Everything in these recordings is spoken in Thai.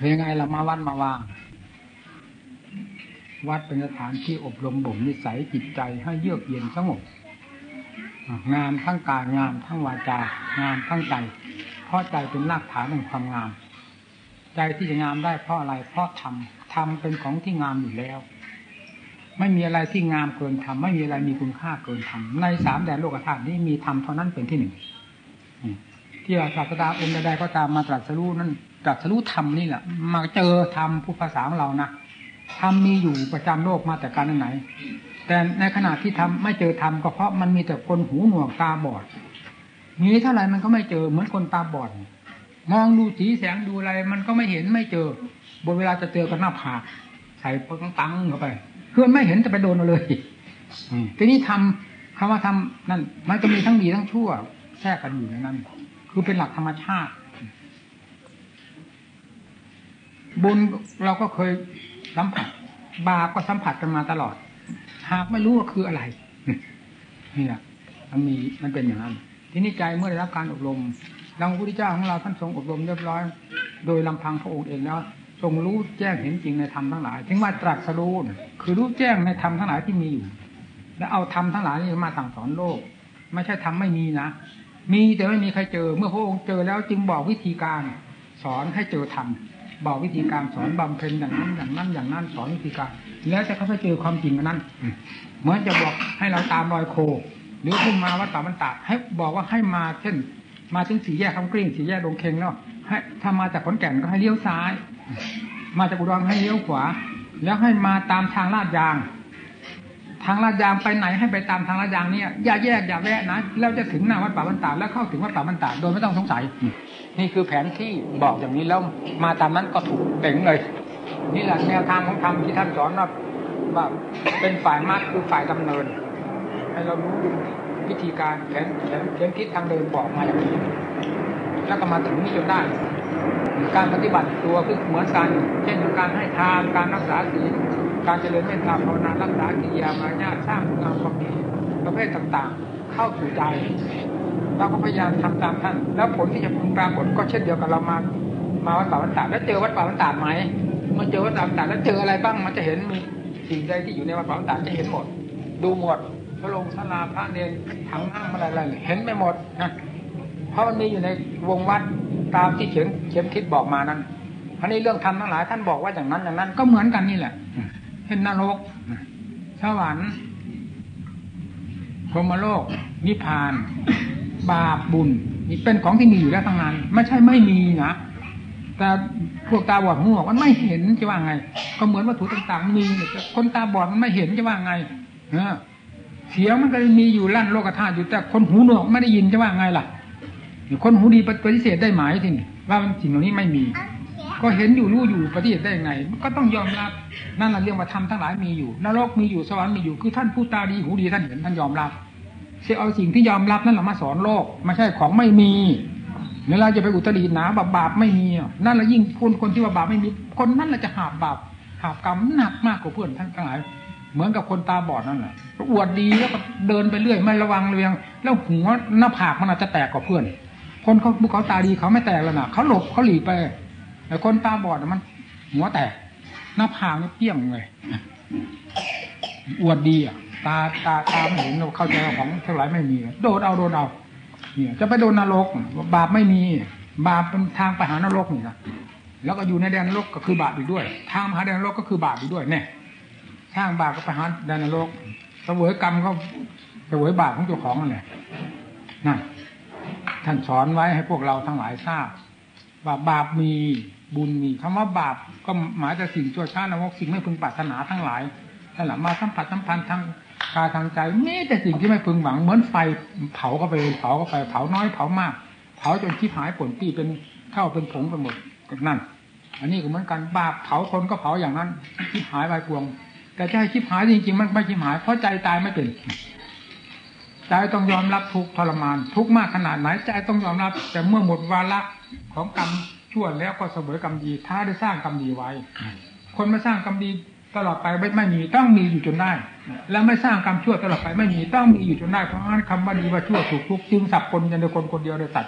เป็นยังไงเรามาวัดมาวาง วัดเป็นสถานที่อบรมบ่มนิสัยจิตใจให้เยือกเย็นสงบงามทั้งกายงามทั้งวาจา งามทั้งใจ เพราะใจเป็นรากฐานแห่งความงาม ใจที่จะงามได้เพราะอะไร เพราะธรรม ธรรมเป็นของที่งามอยู่แล้ว ไม่มีอะไรที่งามเกินธรรม ไม่มีอะไรมีคุณค่าเกินธรรม ในสามแดนโลกธาตุนี้มีธรรมเท่านั้นเป็นที่หนึ่ง ที่ศาสดาองค์ใดๆก็ตามมาตรัสรู้นั่น ตรัสรู้ธรรมนี่แหละมาเจอธรรมผู้ภาษาของเรานะธรรมมีอยู่ประจำโลกมาแต่การไหน แต่ในขณะที่ทำไม่เจอธรรมก็เพราะมันมีแต่คนหูหนวกตาบอดมีเท่าไรมันก็ไม่เจอเหมือนคนตาบอด มองดูสีแสงดูอะไร มันก็ไม่เห็นไม่เจอบนเวลาจะเจอกันหน้าผากใส่ปังตังเข้าไปเพื่อนไม่เห็นจะไปโดนเราเลยทีนี้ทำคำว่าทำนั่นมันก็มีทั้งดีทั้งชั่วแทรกกันอยู่ในนั้น คือเป็นหลักธรรมชาติ บุญเราก็เคยสัมผัส บาปก็สัมผัสกันมาตลอด หากไม่รู้ว่าคืออะไรนี่แหละมันมีมันเป็นอย่างนั้น ทีนี้ใจเมื่อได้รับการอบรมดังพระพุทธเจ้าของเราท่านทรงอบรมเรียบร้อย โดยลำพังพระองค์เองแล้วทรงรู้แจ้งเห็นจริงในธรรมทั้งหลาย ถึงว่าตรัสรู้คือรู้แจ้งในธรรมทั้งหลายที่มีอยู่ แล้วเอาธรรมทั้งหลายนี้มาสั่งสอนโลก ไม่ใช่ธรรมไม่มีนะ มีแต่ไม่มีใครเจอ เมื่อพระองค์เจอแล้วจึงบอกวิธีการ สอนให้เจอธรรม บอกวิธีการสอนบำเพ็ญอย่างนั้นอย่างนั้นอย่างนั้นสอนวิธีการ แล้วจะเขาไปเจอความจริงนั้นเหมือนจะบอกให้เราตามรอยโค หรือขึ้นมาวัดตาบันตาให้บอกว่าให้มาเช่น มาถึงสี่แยกคำกริ้งสี่แยกดงเคงเนาะให้ถ้ามาจากขอนแก่นก็ให้เลี้ยวซ้าย มาจากอุดรให้เลี้ยวขวา แล้วให้มาตามทางลาดยาง ทางลาดยางไปไหนให้ไปตามทางลาดยางเนี่ยอย่าแยกอย่าแวะนะแล้วจะถึงหน้าวัดป่าบันตาแล้วเข้าถึงวัดป่าบันตาโดยไม่ต้องสงสัย นี่คือแผนที่บอกอย่างนี้แล้วมาตามนั้นก็ถูกเต่งเลย นี่แหละแนวทางของธรรมที่ท่านสอนว่าว่าเป็นฝ่ายมากคือฝ่ายดำเนิน ให้เรารู้วิธีการแผนแผนแผนทิศทางเดินบอกมาอย่างนี้ แล้วก็มาถึงนี้จนได้การปฏิบัติตัวคือเหมือนกัน เช่นการให้ทานการรักษาศีลการเจริญเมตตาภาวนารักษากิริยามารยาสร้างคุณงามความดีประเภทต่างๆ เข้าสู่ใจ เราก็พยายามทำตามท่าน แล้วผลที่จะพึงปรากฏก็เช่นเดียวกับเรามา มาวัดป่าวันตาแล้วเจอวัดป่าวันตาไหมเมื่อเจอวัดป่าวันตาแล้วเจออะไรบ้างมันจะเห็นมีสิ่งใดที่อยู่ในวัดป่าวันตาจะเห็นหมด ดูหมดพระลงศาลาพระเนรถังน้ำอะไรอะไรเห็นไม่หมดนะเพราะมันมีอยู่ในวงวัดตามที่เขียนเขียนคิดบอกมานั้นอันนี้เรื่องทำทั้งหลายท่านบอกว่าอย่างนั้นอย่างนั้น ก็เหมือนกันนี่แหละ เห็นนรกสวรรค์พรหมโลกนิพพาน บาปบุญนี่เป็นของที่มีอยู่แล้วทั้งนั้น ไม่ใช่ไม่มีนะแต่พวกตาบอดหูบอกว่าไม่เห็นจะว่าไง ก็เหมือนวัตถุต่างๆมีคนตาบอดมันไม่เห็นจะว่าไงเออเสียงมันก็มีอยู่ลั่นโลกธาตุอยู่แต่คนหูหนวกไม่ได้ยินจะว่าไงล่ะคนหูดีปฏิเสธได้ไหมที่นี่ว่ามันสิ่งเหล่านี้ไม่มี ก็เห็นอยู่รู้อยู่ปฏิเสธได้ยังไง ก็ต้องยอมรับนั่นแหละเรื่องว่าธรรมทั้งหลายมีอยู่นรกมีอยู่สวรรค์มีอยู่คือท่านผู้ตาดีหูดีท่านเห็นท่านยอมรับ เสียเอาสิ่งที่ยอมรับนั่นแหละมาสอนโลกไม่ใช่ของไม่มีเวลาจะไปอุตริหนาบาปบาปไม่มีนั่นแหละยิ่งคนคนที่ว่าบาปไม่มี คนนั่นแหละจะหาบบาปหาบกรรมหนักมากกว่าเพื่อนท่านทั้งหลาย เหมือนกับคนตาบอดนั่นแหละอวดดีแล้วก็เดินไปเรื่อยไม่ระวังเรียง แล้วหัวหน้าผากมันอาจจะแตกกว่าเพื่อน คนเขาบุเขาตาดีเขาไม่แตกแล้วนะเขาหลบเขาหลีไปแต่คนตาบอดมัน หัวแตกหน้าผากนี่เปี้ยงเลยอวดดีอะ ตาตาตาไม่เห็นเราเข้าใจของเท่าไรไม่มี โดดเอาโดดเอาเนี่ยจะไปโดนนรก บาปไม่มี บาปเป็นทางไปหานรกนี่นะแล้วก็อยู่ในแดนนรกก็คือบาปอีกด้วย ทางมหาแดนนรกก็คือบาปอีกด้วยเนี่ยสร้างบาปก็ไปหาแดนนรกสวยกรรมก็สวยบาปของเจ้าของนั่นแหละนั่นท่านสอนไว้ให้พวกเราทั้งหลายทราบว่าบาปมีบุญมีคำว่าบาปก็หมายถึงสิ่งชั่วช้านรกสิ่งไม่พึงปรารถนาทั้งหลายนั่นหละมาสัมผัสสัมพันธ์ทาง กายทางใจมีแต่สิ่งที่ไม่พึงหวัง เหมือนไฟเผาก็ไปเผาก็ไปเผาน้อยเผามาก เผาจนที่หายผลที่เป็นเท่าเป็นผงไปหมดนั่น อันนี้ก็เหมือนกันบาปเผาคนก็เผาอย่างนั้นที่หายไปพวง แต่จะให้คิดหายจริงๆ มันไม่คิดหายเพราะใจตายไม่เป็นใจต้องยอมรับทุกทรมาน ทุกมากขนาดไหนใจต้องยอมรับ แต่เมื่อหมดวาระของกรรมชั่วแล้วก็เสวยกรรมดี ถ้าได้สร้างกรรมดีไว้ คนมาสร้างกรรมดี ตลอดไปไม่ไม่มีต้องมีอยู่จนได้ แล้วไม่สร้างกรรมชั่วตลอดไปไม่มีต้องมีอยู่จนได้เพราะงั้นคำว่าดีว่าชั่วถูกทุกจึงสับคนยันเดียวคนคนเดียวเลยตัด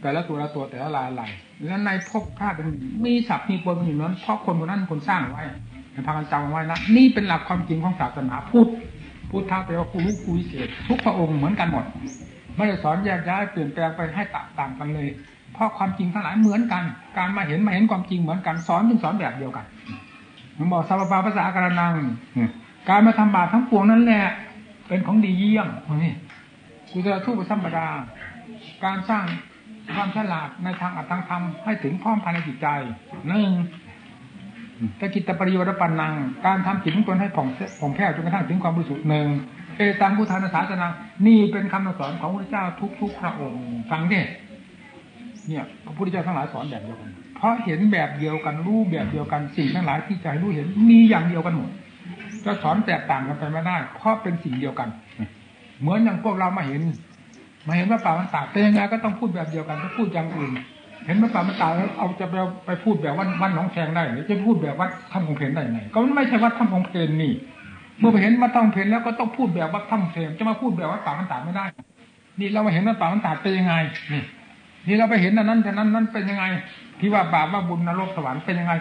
แต่ละตัวละตัวแต่ละลายลายแล้วในภพชาติมีศัพท์มีปนอยู่นั้นเพราะคนคนนั้นคนสร้างไว้พากันจำไว้นะนี่เป็นหลักความจริงของศาสนาพุทธพุทธะแปลว่าผู้รู้ผู้วิเศษทุกพระองค์เหมือนกันหมดไม่ได้สอนแยกย้ายเปลี่ยนแปลงไปให้ต่างกันเลย เพราะความจริงทั้งหลายเหมือนกัน การมาเห็นมาเห็นความจริงเหมือนกันสอนจึงสอนแบบเดียวกัน มันบอกสัพพะภาษาการนังการมาทำบาปทั้งปวงนั่นแหละ เป็นของดีเยี่ยมนี่กุศลทุกข์ธรรมดา การสร้างความฉลาดในทางอัตถธรรมให้ถึงพร้อมภายในจิตใจหนึ่งตะกิตปริโยชปันนัง การทำจิตของตนให้ผ่องผ่องแผ้วจนกระทั่งถึงความบริสุทธิ์หนึ่งเอตังพุทธานาสาสนังนี่เป็นคำสอนของพระเจ้าทุกๆพระองค์ฟังดิเนี่ยพระพุทธเจ้าทั้งหลายสอนแบบเดียวกัน เพราะเห็นแบบเดียวกันรู้แบบเดียวกันสิ่งทั้งหลายที่ใจรู้เห็นมีอย่างเดียวกันหมดจะสอนแตกต่างกันไปไม่ได้เพราะเป็นสิ่งเดียวกัน เหมือนอย่างพวกเรามาเห็น มาเห็นว่าป่ามันตากเป็นยังไงก็ต้องพูดแบบเดียวกันถ้าพูดอย่างอื่น เห็นว่าป่ามันตากแล้วเอาจะไปไปพูดแบบวัดวัดหนองแขงได้หรือจะพูดแบบวัดถ้ำของเพลนได้ไงก็ไม่ใช่วัดถ้ำของเพลนนี่ เมื่อไปเห็นวัดถ้ำเพลนแล้วก็ต้องพูดแบบวัดถ้ำเพลนจะมาพูดแบบวัดป่ามันตากไม่ได้ นี่เรามาเห็นว่าป่ามันตากเป็นยังไงนี่นี่เราไปเห็นอันนั้นแต่นั้นนั้นเป็นยังไง ที่ว่าบาปว่าบุญนรกสวรรค์เป็นยังไง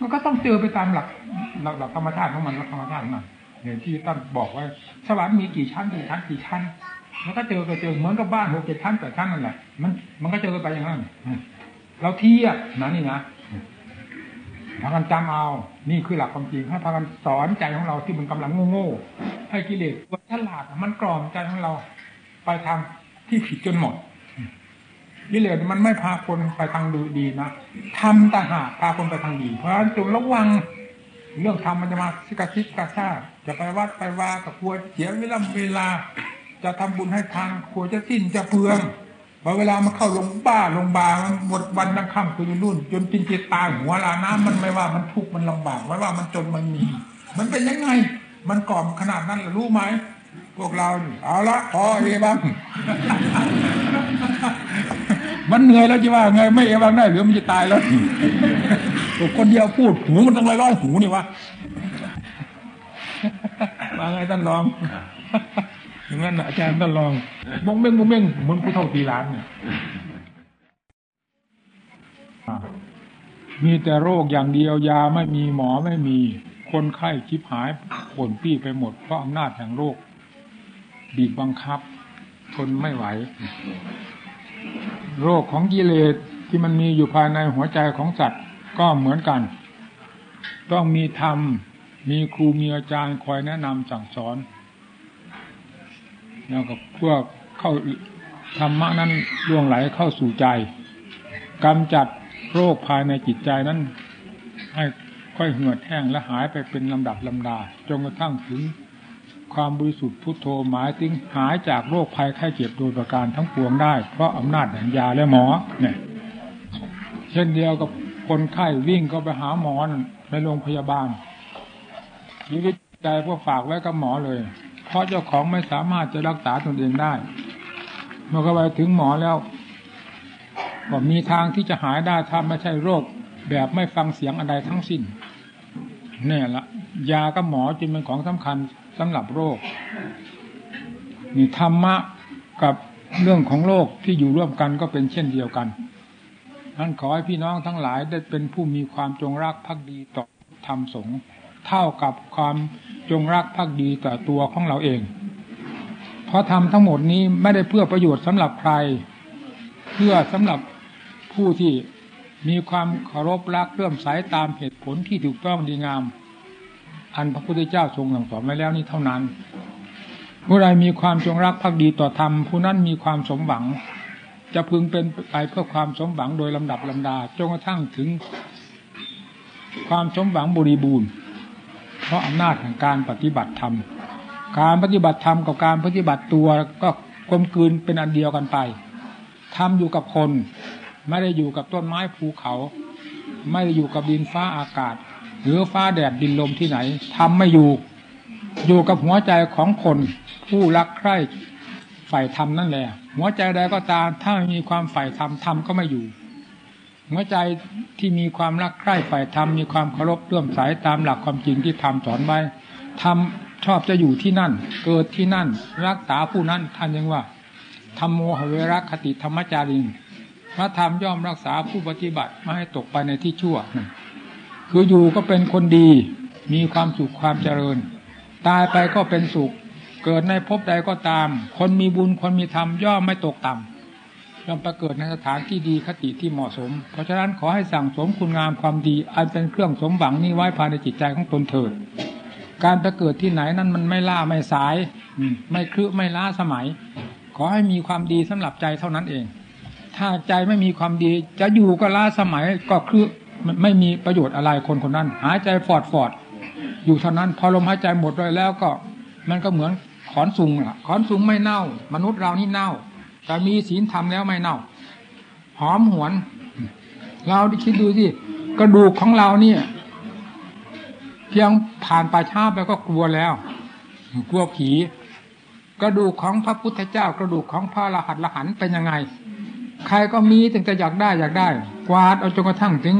มันก็ต้องเจอไปตามหลักหลักหลักธรรมชาติของมันหลักธรรมชาติของมันเนี่ยที่ท่านบอกว่าสวรรค์มีกี่ชั้นกี่ชั้นกี่ชั้นมันก็เจอก็เจอเหมือนกับบ้านหกเจ็ดชั้นแปดชั้นนั่นแหละมันมันก็เจอไปอย่างนั้นเราเทียบนะนี่นะพากันจำเอา นี่คือหลักความจริงให้พากันสอนใจของเราที่มันกำลังโง่ๆให้กิเลสวัฉลาดมันกรอมใจของเรา ไปทางที่ผิดจนหมด กิเลสมันไม่พาคนไปทางดูดีนะทำต่างหากพาคนไปทางดี เพราะฉะนั้นจงระวัง เรื่องทำมันจะมาสิกาคิดกาชาจะไปวัดไปวากับกลัวเสียเวลาเวลา จะทำบุญให้ทานกลัวจะสิ้นจะเปลืองพอเวลามันเข้าลงบ้าลงบามันหมดวันทั้งค่ำคืนรุ่น จนจินจิตตาหัวลาน้ำมันไม่ว่ามันทุกข์มันลำบากไม่ว่ามันจนมันมี มันเป็นยังไง มันกล่อมขนาดนั้นรู้ไหมพวกเราเอาละพอเอบ้าง มันเหนื่อยแล้วจะว่าไงไม่เอบ้างได้หรือมันจะตายแล้วคนเดียวพูดหูมันต้องร้อยหูนี่วะมาไงท่านลองอย่างนั้นอาจารย์ท่านลองมงเม้งมงเม้งเหมือนผู้เท่าตีร้านเนี่ยมีแต่โรคอย่างเดียวยาไม่มีหมอไม่มี คนไข้ชิบหายผลปี้ไปหมดเพราะอำนาจแห่งโรคบีบบังคับ ทนไม่ไหว โรคของกิเลสที่มันมีอยู่ภายในหัวใจของสัตว์ก็เหมือนกัน ต้องมีธรรม มีครูมีอาจารย์คอยแนะนำสั่งสอน แล้วก็เพื่อเข้าธรรมะนั้นล่วงไหลเข้าสู่ใจกำจัดโรคภายในจิตใจนั้น ให้ค่อยเหือดแห้งและหายไปเป็นลำดับลำดาจนกระทั่งถึง ความบริสุทธิ์พุทโธหมายถึงหายจากโรคภัยไข้เจ็บโดยประการทั้งปวงได้ เพราะอำนาจแห่งยาและหมอเนี่ยเช่นเดียวกับคนไข้วิ่งก็ไปหาหมอในโรงพยาบาลชีวิตใจพวกฝากไว้กับหมอเลย เพราะเจ้าของไม่สามารถจะรักษาตนเองได้เมื่อไปถึงหมอแล้วก็มีทางที่จะหายได้ถ้าไม่ใช่โรค แบบไม่ฟังเสียงอะไรทั้งสิ้นเนี่ยละยากับหมอจึงเป็นของสำคัญ สำหรับโรค นี่ธรรมะกับเรื่องของโลกที่อยู่ร่วมกันก็เป็นเช่นเดียวกันนั้นขอให้พี่น้องทั้งหลายได้เป็นผู้มีความจงรักภักดีต่อธรรมสงฆ์เท่ากับความจงรักภักดีต่อตัวของเราเอง เพราะทำทั้งหมดนี้ไม่ได้เพื่อประโยชน์สำหรับใคร เพื่อสำหรับผู้ที่มีความเคารพรักเรื่อมใสตามเหตุผลที่ถูกต้องดีงาม อันพระพุทธเจ้าทรงสั่งสอนไว้แล้วนี่เท่านั้นผู้ใดมีความจงรักภักดีต่อธรรมผู้นั้นมีความสมหวัง จะพึงเป็นไปเพื่อความสมหวังโดยลำดับลำดาจนกระทั่งถึง ความสมหวังบริบูรณ์ เพราะอำนาจแห่งการปฏิบัติธรรม การปฏิบัติธรรมกับการปฏิบัติตัวก็กลมกลืนเป็นอันเดียวกันไปทำอยู่กับคน ไม่ได้อยู่กับต้นไม้ภูเขา ไม่ได้อยู่กับดินฟ้าอากาศ หรือฟ้าแดดดินลมที่ไหนทำไม่อยู่ อยู่กับหัวใจของคนผู้รักใคร่ใฝ่ธรรมนั่นแหละ หัวใจใดก็ตามถ้าไม่มีความใฝ่ธรรมธรรมก็ไม่อยู่ หัวใจที่มีความรักใคร่ใฝ่ธรรมมีความเคารพเลื่อมใสตามหลักความจริงที่ธรรมสอนไว้ธรรมชอบจะอยู่ที่นั่น เกิดที่นั่น รักษาผู้นั้นท่านยังว่าธรรมโมหเวรคติธรรมจาริงพระธรรมย่อมรักษาผู้ปฏิบัติไม่ให้ตกไปในที่ชั่ว คืออยู่ก็เป็นคนดี มีความสุขความเจริญ ตายไปก็เป็นสุข เกิดในภพใดก็ตาม คนมีบุญคนมีธรรมย่อมไม่ตกต่ำย่อมประเกิดในสถานที่ดีคติที่เหมาะสม เพราะฉะนั้นขอให้สั่งสมคุณงามความดี อันเป็นเครื่องสมหวังนี้ไว้ภายในจิตใจของตนเถิดการไปเกิดที่ไหนนั้นมันไม่ล่าไม่สาย ไม่คลือไม่ล้าสมัย ขอให้มีความดีสำหรับใจเท่านั้นเอง ถ้าใจไม่มีความดีจะอยู่ก็ล้าสมัยก็คือ ไม่มีประโยชน์อะไรคนคนนั้น หายใจฟอดฟอดอยู่เท่านั้น พอลมหายใจหมดเลยแล้วก็ มันก็เหมือนขอนสุงล่ะ ขอนสุงไม่เน่า มนุษย์เรานี่เน่า แต่มีศีลธรรมแล้วไม่เน่า หอมหวน เราดิคิดดูสิกระดูกของเราเนี่ยเพียงผ่านป่าช้าไปก็กลัวแล้ว กลัวผี กระดูกของพระพุทธเจ้ากระดูกของพระรหัสละหันเป็นยังไง ใครก็มีแต่จะอยากได้อยากได้ กวาดเอาจนกระทั่งถึง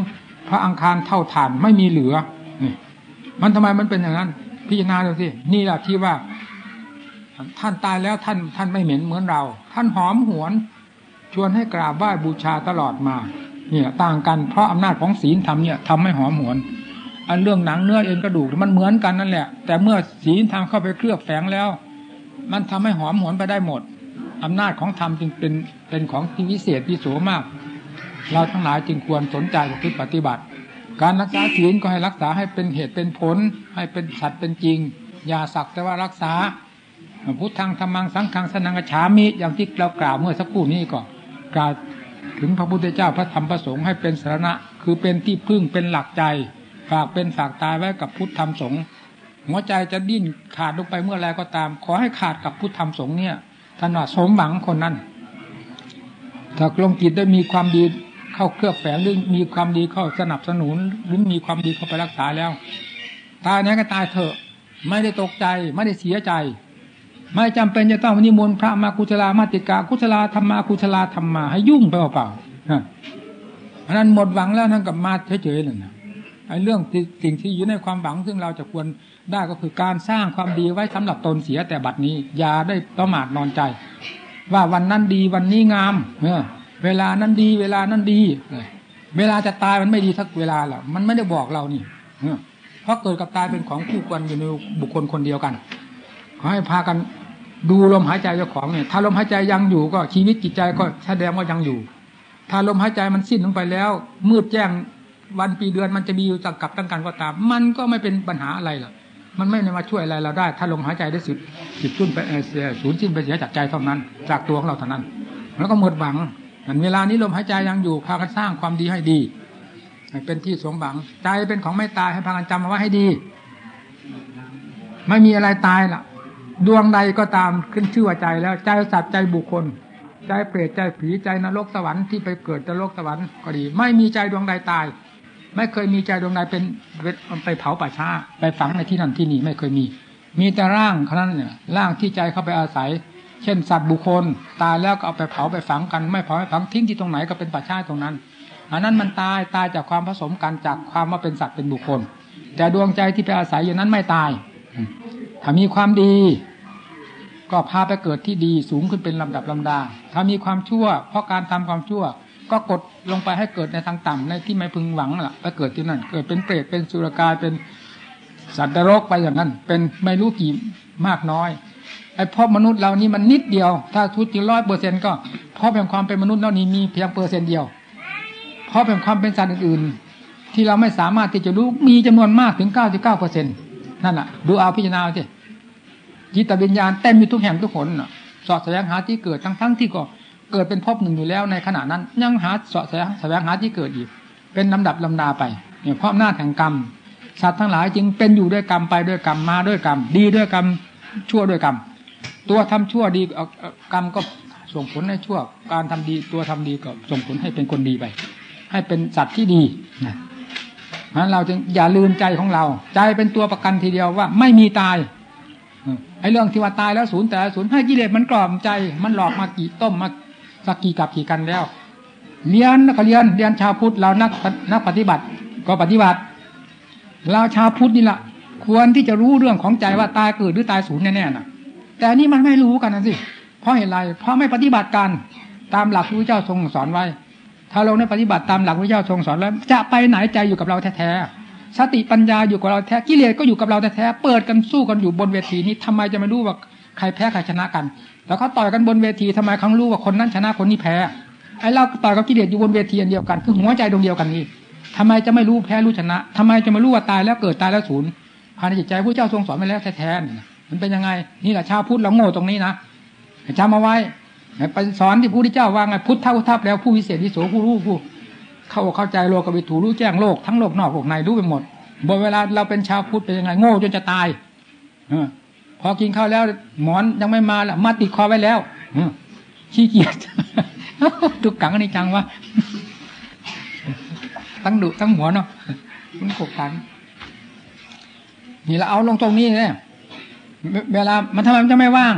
ระอังคารเท่าฐานไม่มีเหลือนี่มันทำไมมันเป็นอย่างนั้น พิจารณาดูสินี่แหละที่ว่า ท่านตายแล้วท่านท่านไม่เหม็นเหมือนเรา ท่านหอมหวน ชวนให้กราบไหว้บูชาตลอดมา เนี่ย ต่างกันเพราะอำนาจของศีลทำเนี่ยทำให้หอมหวน อันเรื่องหนังเนื้อเอ็นกระดูกมันเหมือนกันนั่นแหละ แต่เมื่อศีลทำเข้าไปเคลือบแฝงแล้ว มันทำให้หอมหวนไปได้หมดอำนาจของธรรมจึงเป็นเป็นของที่วิเศษวิโสมาก เราทั้งหลายจึงควรสนใจปฏิบัติ การรักษาศีลก็ให้รักษาให้เป็นเหตุเป็นผล ให้เป็นสัตว์เป็นจริง อย่าสักแต่ว่ารักษาพุทธังธรรมังสังฆังสนังกฉามิอย่างที่เรากล่าวเมื่อสักครู่นี้ก็กล่าวถึงพระพุทธเจ้าพระธรรมพระสงฆ์ให้เป็นสาระคือเป็นที่พึ่งเป็นหลักใจ ฝากเป็นฝากตายไว้กับพุทธธรรมสงฆ์หัวใจจะดิ้นขาดลงไปเมื่อไรก็ตาม ขอให้ขาดกับพุทธธรรมสงฆ์เนี่ยท่านว่าสมหวังคนนั้นถ้ากลงจิตได้มีความดี เข้าเคลือบแฝงหรือมีความดีเข้าสนับสนุนหรือมีความดีเข้าไปรักษาแล้ว ตายนี้ก็ตายเถอะ ไม่ได้ตกใจไม่ได้เสียใจ ไม่จำเป็นจะต้องนิมนต์พระมากุศลามาติกากุศลาธรรมากุศลาธรรมาให้ยุ่งไปเปล่าๆอันนั้นหมดหวังแล้วทั้งกับมาเฉยๆนั่นนะไอ้เรื่องสิ่งที่อยู่ในความหวังซึ่งเราจะควรได้ก็คือการสร้างความดีไว้สำหรับตนเสียแต่บัดนี้ อย่าได้ประมาทนอนใจ ว่าวันนั้นดีวันนี้งาม เออ เวลานั้นดี เวลานั้นดี เวลาจะตายมันไม่ดีสักเวลาหรอกมันไม่ได้บอกเรานี่เพราะเกิดกับตายเป็นของคู่กันอยู่ในบุคคลคนเดียวกันขอให้พากันดูลมหายใจเจ้าของเนี่ยถ้าลมหายใจยังอยู่ก็ชีวิตจิตใจก็แสดงว่ายังอยู่ ถ้าลมหายใจมันสิ้นลงไปแล้ว มืดแจ้งวันปีเดือนมันจะมีอยู่กับตั้งกันก็ตาม มันก็ไม่เป็นปัญหาอะไรหรอกมันไม่ได้มาช่วยอะไรเราได้ ถ้าลมหายใจได้สุดสุดจุนไปสูญสิ้นไปเสียจากใจเท่านั้น จากตัวของเราเท่านั้น แล้วก็หมดหวัง อันเวลานี้ลมหายใจยังอยู่พากันสร้างความดีให้ดีเป็นที่สมหวังใจเป็นของไม่ตายให้พากันจำเอาไว้ให้ดี ไม่มีอะไรตายล่ะ ดวงใดก็ตามขึ้นชื่อว่าใจแล้วใจสัตว์ใจบุคคลใจเปรตใจผีใจนรกสวรรค์ที่ไปเกิดนรกสวรรค์ก็ดี ไม่มีใจดวงใดตาย ไม่เคยมีใจดวงใดเป็นไปเผาป่าช้าไปฝังในที่นั่นที่นี่ไม่เคยมี มีแต่ร่างเท่านั้นเนี่ยร่างที่ใจเข้าไปอาศัย เช่นสัตว์บุคคล ตายแล้วก็เอาไปเผาไปฝังกัน ไม่เผาไปฝังทิ้งที่ตรงไหนก็เป็นป่าช้าตรงนั้นอันนั้นมันตายตายจากความผสมกันจากความว่าเป็นสัตว์เป็นบุคคล แต่ดวงใจที่ไปอาศัยอยู่นั้นไม่ตาย ถ้ามีความดี ก็พาไปเกิดที่ดีสูงขึ้นเป็นลำดับลำดา ถ้ามีความชั่ว เพราะการทำความชั่ว ก็กดลงไปให้เกิดในทางต่ำในที่ไม่พึงหวังล่ะไปเกิดที่นั่น เกิดเป็นเปรตเป็นสุรกายเป็นสัตว์นรกไปอย่างนั้น เป็นไม่รู้กี่มากน้อย ไอ้พบมนุษย์เรานี่มันนิดเดียว ถ้าทุจริงร้อยเปอร์เซ็นก็พราะเป็นความเป็นมนุษย์เรานี้มีเพียงเปอร์เซ็นต์เดียวพราะเป็นความเป็นสัตว์อื่นๆ ที่เราไม่สามารถที่จะรู้มีจำนวนมากถึงเก้าสิบเก้าเปอร์เซ็นต์นั่นแหะดูเอาพิจารณาสิจิตวิญญาณเต็มอยู่ทุกแห่งทุกคนสอดแสวงหาที่เกิดทั้งทั้งที่ก็เกิดเป็นพบหนึ่งอยู่แล้วในขณะนั้น ยังหาสอดแสวงหาที่เกิดอีก เป็นลำดับลำดาไปเนี่ยเพราะหน้าแห่งกรรมสัตว์ทั้งหลายจึงเป็นอยู่ด้วยกรรมไปด้วยกรรมมาด้วยกรรมดีด้วยกรรมชั่วด้วยกรรม ตัวทำชั่วดีกรรมก็ส่งผลให้ชั่ว การทำดีตัวทำดีก็ส่งผลให้เป็นคนดีไป ให้เป็นสัตว์ที่ดีนะนั้นเราจึงอย่าลืมใจของเรา ใจเป็นตัวประกันทีเดียวว่า ไม่มีตายไอ้เรื่องที่ว่าตายแล้วศูนย์แต่ศูนย์ให้กิเลสมันกล่อมใจ มันหลอกมากี่ต้มมาสักกี่กับกี่กันแล้ว เรียนก็เรียนเรียนชาวพุทธเรานักนักปฏิบัติ ก็ปฏิบัติ เราชาวพุทธนี่แหละควรที่จะรู้เรื่องของใจว่าตายเกิดหรือตายศูนย์แน่ๆน่ะ แต่นี่มันไม่รู้กันนะสิเพราะเหตุไรเพราะไม่ปฏิบัติการตามหลักพระเจ้าทรงสอนไว้ ถ้าลงในปฏิบัติตามหลักพระเจ้าทรงสอนแล้ว จะไปไหนใจอยู่กับเราแท้ๆสติปัญญาอยู่กับเราแท้กิเลสก็อยู่กับเราแท้ๆเปิดกันสู้กันอยู่บนเวทีนี้ทำไมจะไม่รู้ว่าใครแพ้ใครชนะกัน แล้วเขาต่อยกันบนเวทีทำไมเขารู้ว่าคนนั้นชนะคนนี้แพ้ไอ้เราต่อยกับกิเลสอยู่บนเวทีอันเดียวกัน คือหัวใจดวงเดียวกันนี้ทำไมจะไม่รู้แพ้รู้ชนะทำไมจะไม่รู้ว่าตายแล้วเกิดตายแล้วศูนย์ภายในจิตใจพระเจ้าทรงสอนไปแล้วแท้ๆ มันเป็นยังไง นี่แหละชาวพุทธเราโง่ตรงนี้นะจำมาไว้ไปสอนที่พระพุทธเจ้าว่าไงพุทธเท่าทับแล้วผู้วิเศษวิโสผู้รู้ผู้ เข้าเข้าใจโลกวิถูรู้แจ้งโลกทั้งโลกนอกโลกในรู้ไปหมดบนเวลาเราเป็นชาวพุทธเป็นยังไงโง่จนจะตายอพอกินข้าวแล้ว หมอนยังไม่มาละมาติดคอไว้แล้วขี้เกียจตุกกังอันนี้จังวะทั้งดุทั้งหัวเนาะมันกดกันนี่เราเอาลงตรงนี้เนี่ย เวลา มันทำไมมันจะไม่ว่าง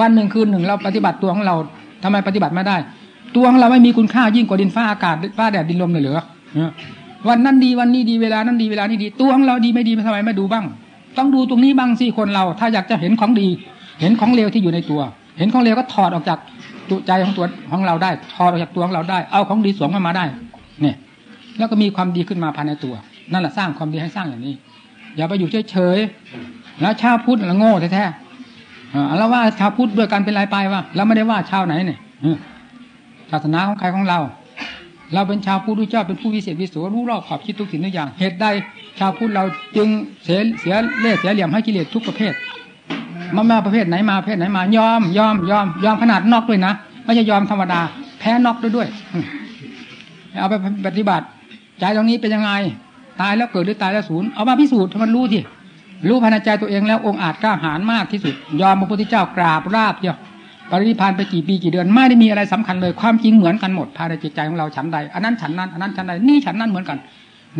วันหนึ่งคืนหนึ่งเราปฏิบัติตัวของเราทำไมปฏิบัติไม่ได้ ตัวของเราไม่มีคุณค่ายิ่งกว่าดินฟ้าอากาศฟ้าแดดดินลมเลยเหรอวันนั้นดีวันนี้ดีเวลานั้นดีเวลานี้ดีตัวของเราดีไม่ดีทำไมไม่ดูบ้าง ต้องดูตรงนี้บ้างสิคนเรา ถ้าอยากจะเห็นของดี เห็นของเลวที่อยู่ในตัว เห็นของเลวก็ถอดออกจากตัวใจของตัวของเราได้ ถอดออกจากตัวของเราได้ เอาของดีสวมเข้ามาได้ เนี่ย แล้วก็มีความดีขึ้นมาภายในตัว นั่นแหละสร้างความดีให้สร้างอย่างนี้ อย่าไปอยู่เฉยๆ แล้วชาวพุทธละโง่แท้ๆแล้วว่าชาวพุทธด้วยกันเป็นไรไปวะแล้วไม่ได้ว่าชาวไหนเนี่ยศาสนาของใครของเรา เราเป็นชาวพุทธเจ้าเป็นผู้วิเศษวิโสรู้รอบขอบคิดทุกสิ่งทุกอย่างเหตุใดชาวพุทธเราจึงเสียเสียเล่เสียเหลี่ยมให้กิเลสทุกประเภทมามาประเภทไหนมาประเภทไหนมายอมยอมยอมยอมขนาดนอกด้วยนะไม่ใช่ยอมธรรมดา แพ้นอกด้วยด้วยเอาไปปฏิบัติใจตรงนี้เป็นยังไง ตายแล้วเกิดหรือตายแล้วศูนย์เอามาพิสูจน์มันรู้ที่ รู้ภายในใจตัวเองแล้วองค์อาจกล้าหาญมากที่สุด ยอมพระพุทธเจ้ากราบราบเยอะปรินิพานไปกี่ปีกี่เดือนไม่ได้มีอะไรสำคัญเลยความจริงเหมือนกันหมดภายในจิตใจของเราฉันใดอันนั้นฉันนั้นอันนั้นฉันใดนี่ฉันนั้นเหมือนกัน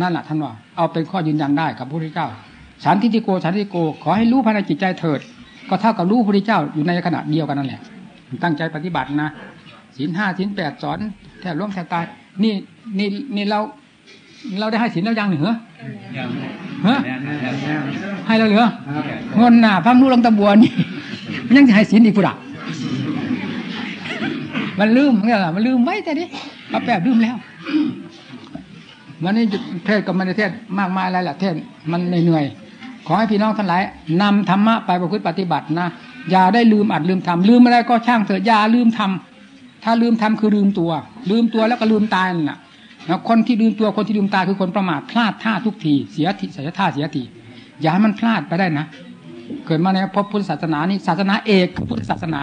นั่นแหละท่านว่าเอาเป็นข้อยืนยันได้กับพระพุทธเจ้าฉันทิฏฐิโกฉันทิฏฐิโกขอให้รู้ภายในจิตใจเถิด ก็เท่ากับรู้พระพุทธเจ้าอยู่ในขณะเดียวกันนั่นแหละตั้งใจปฏิบัตินะศีลห้าศีลแปดสอนแทบร่วมแทบตายนี่นี่นี่เรา เราได้ให้ศีลแล้วยังเหรอฮะให้เราเหรอเงินหน้าพังรู้ลงตะบัวนี่มันยังจะให้ศีลอีกผู้ดักมันลืมเนี่ยมันลืมไว้แต่ดิมาแปบลืมแล้ววันนี้เทศกับมันเทศมากมายอะไรล่ะเทศมันเหนื่อยขอให้พี่น้องทั้งหลายนำธรรมะไปประพฤติปฏิบัตินะอย่าได้ลืมอัดลืมทำลืมอะไรก็ช่างเถิดอย่าลืมทำถ้าลืมทำคือลืมตัว ลืมตัวแล้วก็ลืมตายน่ะ นะคนที่ลืมตัวคนที่ลืมตาคือคนประมาทพลาดท่าทุกทีเสียทีเสียท่าเสียทีอย่าให้มันพลาดไปได้นะเกิดมาในพบพุทธศาสนานี่ศาสนาเอกพุทธศาสนา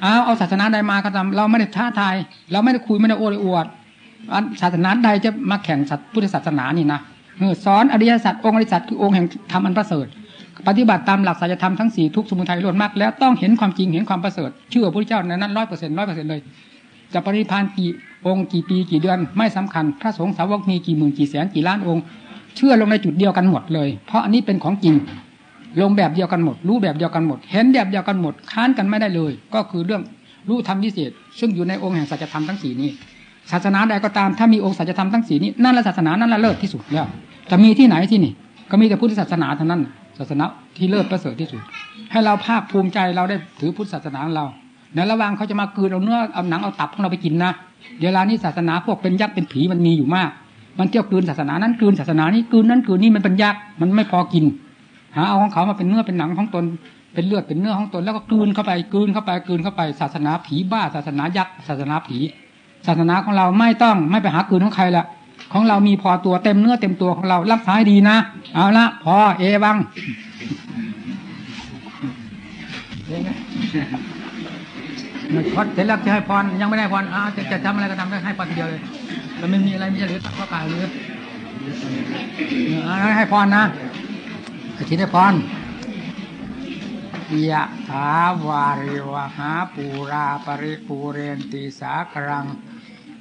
เอาเอาศาสนาใดมาก็ตามเราไม่ได้ท้าทายเราไม่ได้คุยไม่ได้โอ้อวดศาสนาใดจะมาแข่งสัตพุทธศาสนานี่นะสอนอริยสัจองค์อริยสัจคือองค์แห่งธรรมอันประเสริฐปฏิบัติตามหลักสัจธรรมทั้งสี่ทุกสมุทัยล้วนมากแล้วต้องเห็นความจริงเห็นความประเสริฐเชื่อพระพุทธเจ้าในนั้นร้อยเปอร์เซ็นต์ร้อยเปอร์เซ็นต์เลยจะปริพานกี่ องค์กี่ปีกี่เดือนไม่สำคัญ พระสงฆ์สาวกมีกี่หมื่นกี่แสนกี่ล้านองค์ เชื่อลงในจุดเดียวกันหมดเลย เพราะอันนี้เป็นของจริงลงแบบเดียวกันหมด รู้แบบเดียวกันหมด เห็นแบบเดียวกันหมด ค้านกันไม่ได้เลย ก็คือเรื่องรู้ธรรมพิเศษ ซึ่งอยู่ในองค์แห่งสัจธรรมทั้งสี่นี้ ศาสนาใดก็ตามถ้ามีองค์สัจธรรมทั้งสี่นี้นั่นละศาสนานั่นละเลิศที่สุดแล้วจะมีที่ไหนที่นี่ ก็มีแต่พุทธศาสนาเท่านั้น ศาสนาที่เลิศประเสริฐที่สุด ให้เราภาคภูมิใจเราได้ถือพุทธศาสนาเรา ในระหว่างเขาจะมาคืนเอาเนื้อเอาหนังเอาตับของเราไปกินนะเดี๋ยวลานี้ศาสนาพวกเป็นยักษ์เป็นผีมันมีอยู่มาก มันเที่ยวคืนศาสนานั้นคืนศาสนานี้คืนนั้นคืนนี้มันเป็นยักษ์มันไม่พอกิน หาเอาของเขามาเป็นเนื้อเป็นหนังของตนเป็นเลือดเป็นเนื้อของตนแล้วก็กืนเข้าไปกืนเข้าไปกืนเข้าไป ศาสนาผีบ้า ศาสนายักษ์ศาสนาผี ศาสนาของเราไม่ต้องไม่ไปหากืนของใครละของเรามีพอตัวเต็มเนื้อเต็มตัวของเรารักษาให้ดีนะเอาละพอเอวัง พอเสร็จแล้วจะให้พรยังไม่ได้พรอ่าจะจะทำอะไรก็ทำได้ให้พรทีเดียวเลยแต่ไม่มีอะไรไม่ใช่หรือตักข้ากายหรือให้พรนะทีได้พรยะถาวาริวหาปูราปริปูเรนติสากรัง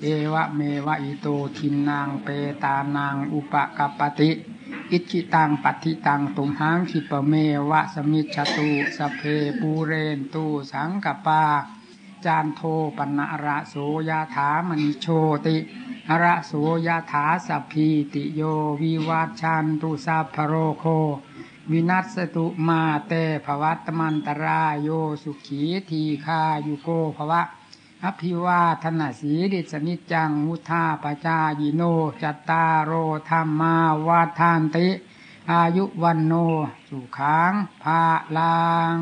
เอวะเมวะอิโตทินนางเปตานางอุปกปติ อิจิตังปัติตังตุมหังคิปเมวะสมิชฌะตุ สัพเพปูเรนตุ สังกัปปา จันโทปัณณะระโสยะถา มะณิโชติระโสยะถาสัพพีติโยวิวัชชันตุสัพพะโรโค วินัสสะตุมาเต ภะวัตวันตะราโยสุขีทีฆายุโก ภะวะ อะภิวาทะนะสีลิสสะ นิจจัง วุฑฒาปะจายิโนจัตตาโรธรรมาวาทานติ อายุวันโน สุขังภาลัง